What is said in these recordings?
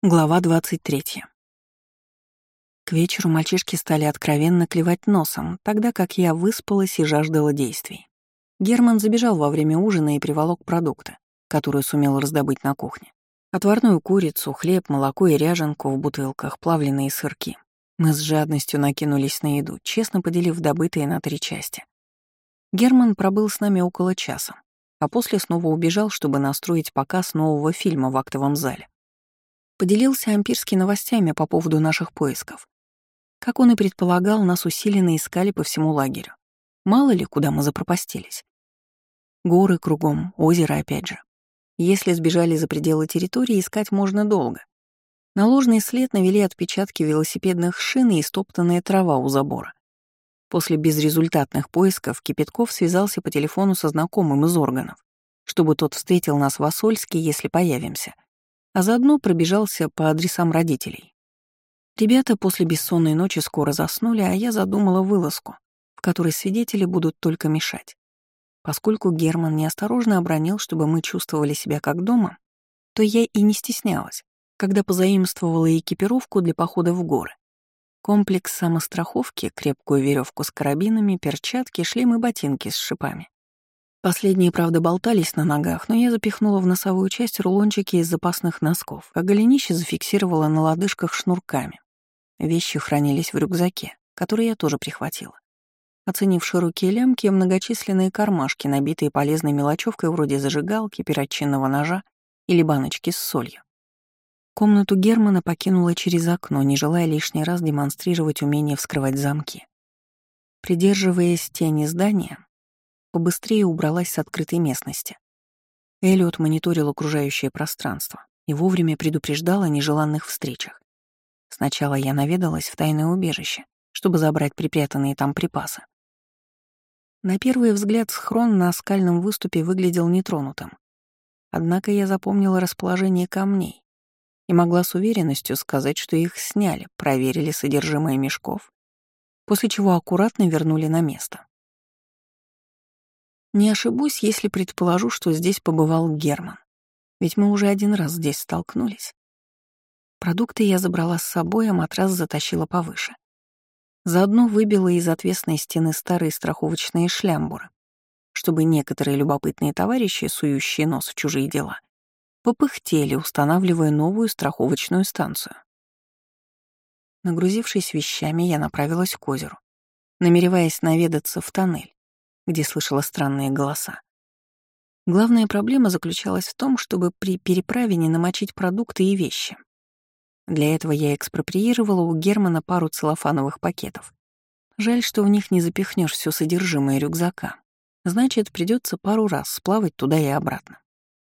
Глава 23. К вечеру мальчишки стали откровенно клевать носом, тогда как я выспалась и жаждала действий. Герман забежал во время ужина и приволок продукты, которые сумел раздобыть на кухне. Отварную курицу, хлеб, молоко и ряженку в бутылках, плавленые сырки. Мы с жадностью накинулись на еду, честно поделив добытые на три части. Герман пробыл с нами около часа, а после снова убежал, чтобы настроить показ нового фильма в актовом зале поделился ампирски новостями по поводу наших поисков. Как он и предполагал, нас усиленно искали по всему лагерю. Мало ли, куда мы запропастились. Горы кругом, озеро опять же. Если сбежали за пределы территории, искать можно долго. На ложный след навели отпечатки велосипедных шин и стоптанная трава у забора. После безрезультатных поисков Кипятков связался по телефону со знакомым из органов, чтобы тот встретил нас в Осольске, если появимся — а заодно пробежался по адресам родителей. Ребята после бессонной ночи скоро заснули, а я задумала вылазку, в которой свидетели будут только мешать. Поскольку Герман неосторожно обронил, чтобы мы чувствовали себя как дома, то я и не стеснялась, когда позаимствовала экипировку для похода в горы. Комплекс самостраховки, крепкую веревку с карабинами, перчатки, шлем и ботинки с шипами. Последние, правда, болтались на ногах, но я запихнула в носовую часть рулончики из запасных носков, а голенище зафиксировала на лодыжках шнурками. Вещи хранились в рюкзаке, который я тоже прихватила. Оценив широкие лямки и многочисленные кармашки, набитые полезной мелочевкой вроде зажигалки, перочинного ножа или баночки с солью. Комнату Германа покинула через окно, не желая лишний раз демонстрировать умение вскрывать замки. Придерживаясь тени здания, побыстрее убралась с открытой местности. Эллиот мониторил окружающее пространство и вовремя предупреждал о нежеланных встречах. Сначала я наведалась в тайное убежище, чтобы забрать припрятанные там припасы. На первый взгляд схрон на скальном выступе выглядел нетронутым. Однако я запомнила расположение камней и могла с уверенностью сказать, что их сняли, проверили содержимое мешков, после чего аккуратно вернули на место. Не ошибусь, если предположу, что здесь побывал Герман. Ведь мы уже один раз здесь столкнулись. Продукты я забрала с собой, а матрас затащила повыше. Заодно выбила из отвесной стены старые страховочные шлямбуры, чтобы некоторые любопытные товарищи, сующие нос в чужие дела, попыхтели, устанавливая новую страховочную станцию. Нагрузившись вещами, я направилась к озеру, намереваясь наведаться в тоннель, где слышала странные голоса. Главная проблема заключалась в том, чтобы при переправе не намочить продукты и вещи. Для этого я экспроприировала у Германа пару целлофановых пакетов. Жаль, что в них не запихнешь все содержимое рюкзака. Значит, придется пару раз сплавать туда и обратно.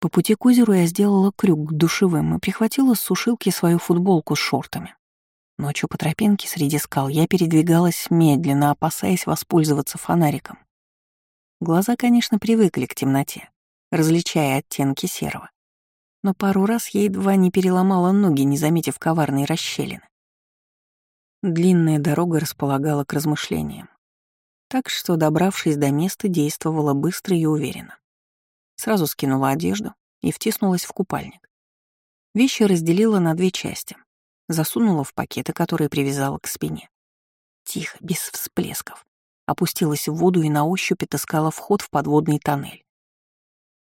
По пути к озеру я сделала крюк к душевым и прихватила с сушилки свою футболку с шортами. Ночью по тропинке среди скал я передвигалась медленно, опасаясь воспользоваться фонариком. Глаза, конечно, привыкли к темноте, различая оттенки серого. Но пару раз я едва не переломала ноги, не заметив коварной расщелины. Длинная дорога располагала к размышлениям. Так что, добравшись до места, действовала быстро и уверенно. Сразу скинула одежду и втиснулась в купальник. Вещи разделила на две части. Засунула в пакеты, которые привязала к спине. Тихо, без всплесков опустилась в воду и на ощупь отыскала вход в подводный тоннель.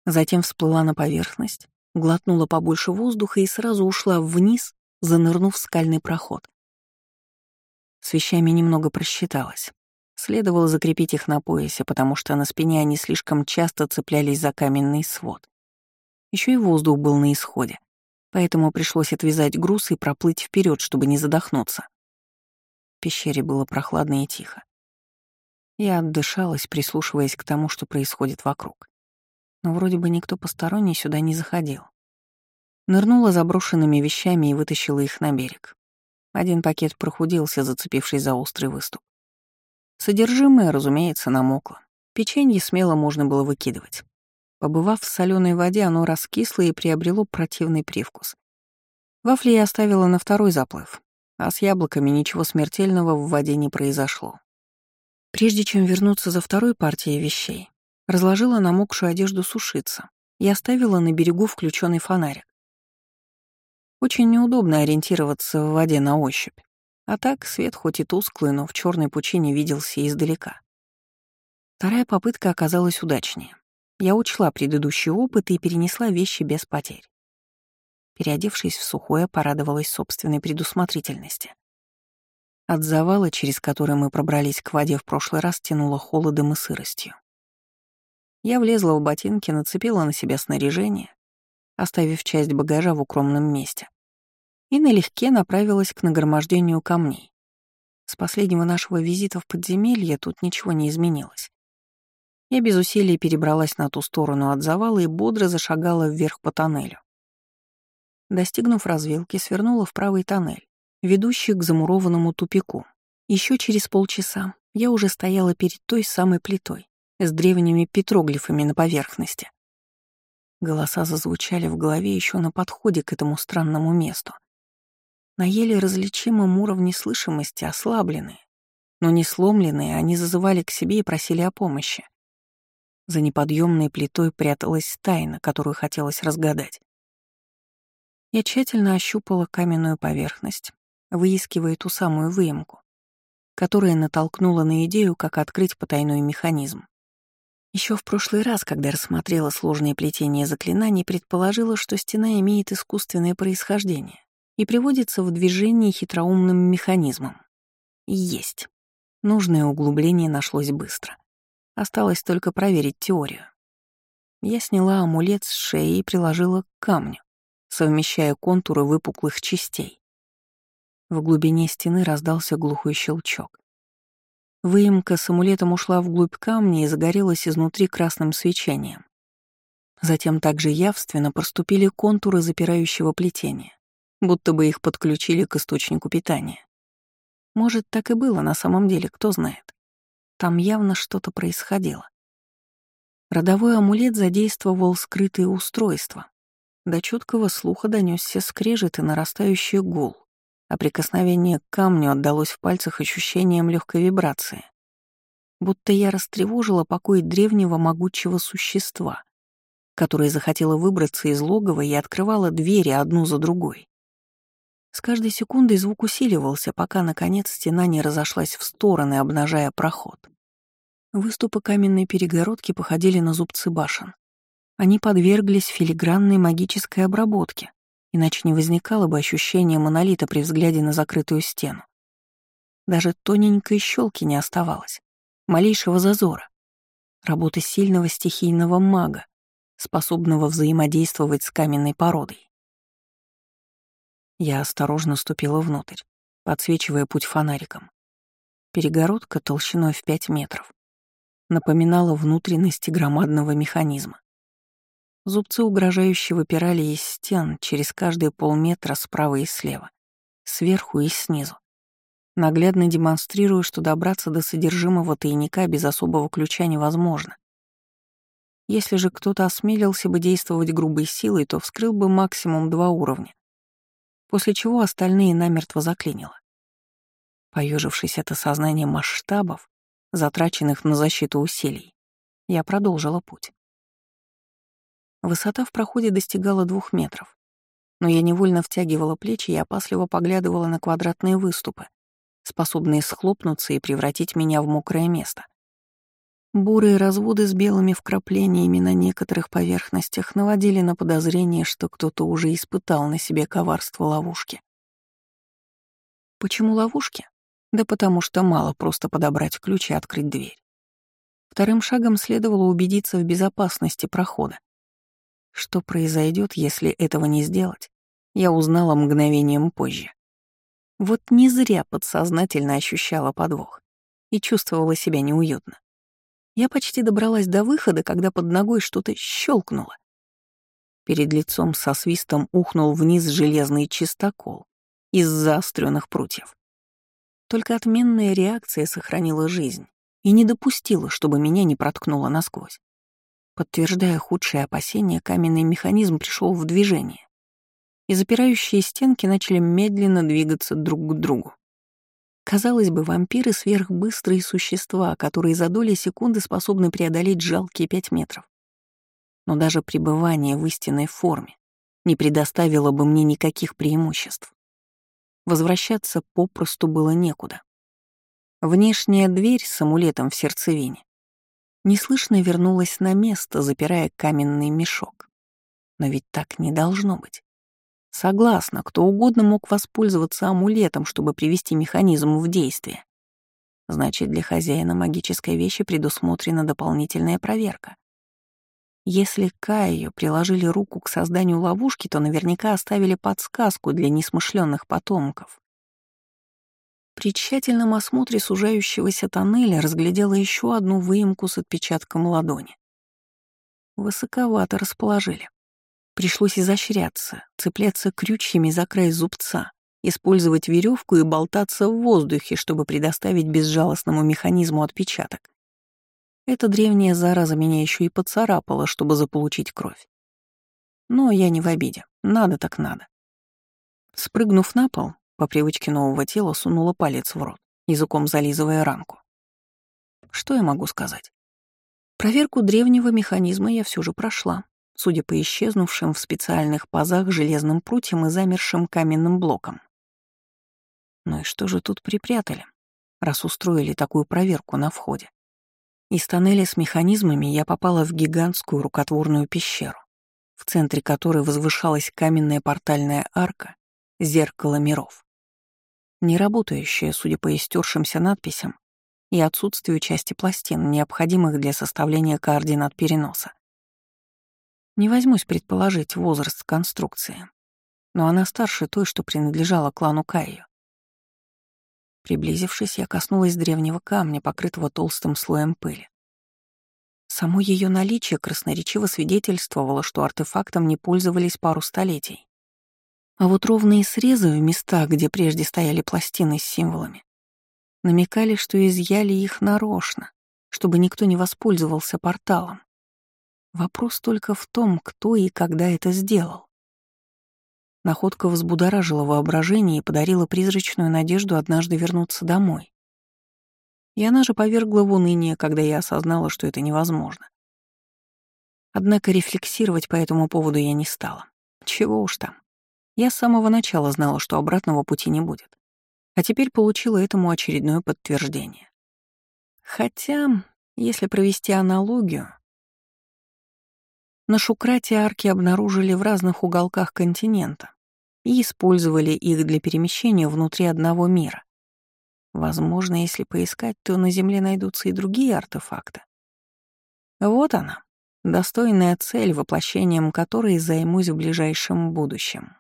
Затем всплыла на поверхность, глотнула побольше воздуха и сразу ушла вниз, занырнув в скальный проход. С вещами немного просчиталась. Следовало закрепить их на поясе, потому что на спине они слишком часто цеплялись за каменный свод. Еще и воздух был на исходе, поэтому пришлось отвязать груз и проплыть вперед, чтобы не задохнуться. В пещере было прохладно и тихо. Я отдышалась, прислушиваясь к тому, что происходит вокруг. Но вроде бы никто посторонний сюда не заходил. Нырнула заброшенными вещами и вытащила их на берег. Один пакет прохудился, зацепившись за острый выступ. Содержимое, разумеется, намокло. Печенье смело можно было выкидывать. Побывав в соленой воде, оно раскисло и приобрело противный привкус. Вафли я оставила на второй заплыв, а с яблоками ничего смертельного в воде не произошло. Прежде чем вернуться за второй партией вещей, разложила намокшую одежду сушиться и оставила на берегу включенный фонарик. Очень неудобно ориентироваться в воде на ощупь. А так свет хоть и тусклый, но в черной пучине виделся издалека. Вторая попытка оказалась удачнее. Я учла предыдущий опыт и перенесла вещи без потерь. Переодевшись в сухое, порадовалась собственной предусмотрительности. От завала, через который мы пробрались к воде в прошлый раз, тянуло холодом и сыростью. Я влезла в ботинки, нацепила на себя снаряжение, оставив часть багажа в укромном месте, и налегке направилась к нагромождению камней. С последнего нашего визита в подземелье тут ничего не изменилось. Я без усилий перебралась на ту сторону от завала и бодро зашагала вверх по тоннелю. Достигнув развилки, свернула в правый тоннель, ведущий к замурованному тупику. Еще через полчаса я уже стояла перед той самой плитой с древними петроглифами на поверхности. Голоса зазвучали в голове еще на подходе к этому странному месту. На еле различимом уровне слышимости ослабленные, но не сломленные, они зазывали к себе и просили о помощи. За неподъемной плитой пряталась тайна, которую хотелось разгадать. Я тщательно ощупала каменную поверхность, выискивая ту самую выемку, которая натолкнула на идею, как открыть потайной механизм. Еще в прошлый раз, когда рассмотрела сложные плетения заклинаний, предположила, что стена имеет искусственное происхождение и приводится в движение хитроумным механизмом. Есть. Нужное углубление нашлось быстро. Осталось только проверить теорию. Я сняла амулет с шеи и приложила к камню совмещая контуры выпуклых частей. В глубине стены раздался глухой щелчок. Выемка с амулетом ушла вглубь камня и загорелась изнутри красным свечением. Затем также явственно проступили контуры запирающего плетения, будто бы их подключили к источнику питания. Может, так и было на самом деле, кто знает. Там явно что-то происходило. Родовой амулет задействовал скрытые устройства, до чуткого слуха донесся скрежет и нарастающий гул, а прикосновение к камню отдалось в пальцах ощущением легкой вибрации. Будто я растревожила покой древнего могучего существа, которое захотело выбраться из логова и открывало двери одну за другой. С каждой секундой звук усиливался, пока, наконец, стена не разошлась в стороны, обнажая проход. Выступы каменной перегородки походили на зубцы башен, они подверглись филигранной магической обработке, иначе не возникало бы ощущения монолита при взгляде на закрытую стену. Даже тоненькой щелки не оставалось, малейшего зазора. Работа сильного стихийного мага, способного взаимодействовать с каменной породой. Я осторожно ступила внутрь, подсвечивая путь фонариком. Перегородка толщиной в пять метров напоминала внутренности громадного механизма. Зубцы угрожающе выпирали из стен через каждые полметра справа и слева, сверху и снизу, наглядно демонстрируя, что добраться до содержимого тайника без особого ключа невозможно. Если же кто-то осмелился бы действовать грубой силой, то вскрыл бы максимум два уровня, после чего остальные намертво заклинило. Поежившись от осознания масштабов, затраченных на защиту усилий, я продолжила путь. Высота в проходе достигала двух метров. Но я невольно втягивала плечи и опасливо поглядывала на квадратные выступы, способные схлопнуться и превратить меня в мокрое место. Бурые разводы с белыми вкраплениями на некоторых поверхностях наводили на подозрение, что кто-то уже испытал на себе коварство ловушки. Почему ловушки? Да потому что мало просто подобрать ключ и открыть дверь. Вторым шагом следовало убедиться в безопасности прохода. Что произойдет, если этого не сделать, я узнала мгновением позже. Вот не зря подсознательно ощущала подвох и чувствовала себя неуютно. Я почти добралась до выхода, когда под ногой что-то щелкнуло. Перед лицом со свистом ухнул вниз железный чистокол из заостренных прутьев. Только отменная реакция сохранила жизнь и не допустила, чтобы меня не проткнуло насквозь. Подтверждая худшие опасения, каменный механизм пришел в движение, и запирающие стенки начали медленно двигаться друг к другу. Казалось бы, вампиры — сверхбыстрые существа, которые за доли секунды способны преодолеть жалкие пять метров. Но даже пребывание в истинной форме не предоставило бы мне никаких преимуществ. Возвращаться попросту было некуда. Внешняя дверь с амулетом в сердцевине неслышно вернулась на место, запирая каменный мешок. Но ведь так не должно быть. Согласна, кто угодно мог воспользоваться амулетом, чтобы привести механизм в действие. Значит, для хозяина магической вещи предусмотрена дополнительная проверка. Если Кайо приложили руку к созданию ловушки, то наверняка оставили подсказку для несмышленных потомков. При тщательном осмотре сужающегося тоннеля разглядела еще одну выемку с отпечатком ладони. Высоковато расположили. Пришлось изощряться, цепляться крючьями за край зубца, использовать веревку и болтаться в воздухе, чтобы предоставить безжалостному механизму отпечаток. Эта древняя зараза меня еще и поцарапала, чтобы заполучить кровь. Но я не в обиде. Надо так надо. Спрыгнув на пол, по привычке нового тела сунула палец в рот, языком зализывая ранку. Что я могу сказать? Проверку древнего механизма я все же прошла, судя по исчезнувшим в специальных пазах железным прутьям и замершим каменным блокам. Ну и что же тут припрятали, раз устроили такую проверку на входе? Из тоннеля с механизмами я попала в гигантскую рукотворную пещеру, в центре которой возвышалась каменная портальная арка зеркало миров не работающая, судя по истершимся надписям, и отсутствию части пластин, необходимых для составления координат переноса. Не возьмусь предположить возраст конструкции, но она старше той, что принадлежала клану Кайо. Приблизившись, я коснулась древнего камня, покрытого толстым слоем пыли. Само ее наличие красноречиво свидетельствовало, что артефактом не пользовались пару столетий. А вот ровные срезы в местах, где прежде стояли пластины с символами, намекали, что изъяли их нарочно, чтобы никто не воспользовался порталом. Вопрос только в том, кто и когда это сделал. Находка взбудоражила воображение и подарила призрачную надежду однажды вернуться домой. И она же повергла в уныние, когда я осознала, что это невозможно. Однако рефлексировать по этому поводу я не стала. Чего уж там. Я с самого начала знала, что обратного пути не будет. А теперь получила этому очередное подтверждение. Хотя, если провести аналогию, на Шукрате арки обнаружили в разных уголках континента и использовали их для перемещения внутри одного мира. Возможно, если поискать, то на Земле найдутся и другие артефакты. Вот она, достойная цель, воплощением которой займусь в ближайшем будущем.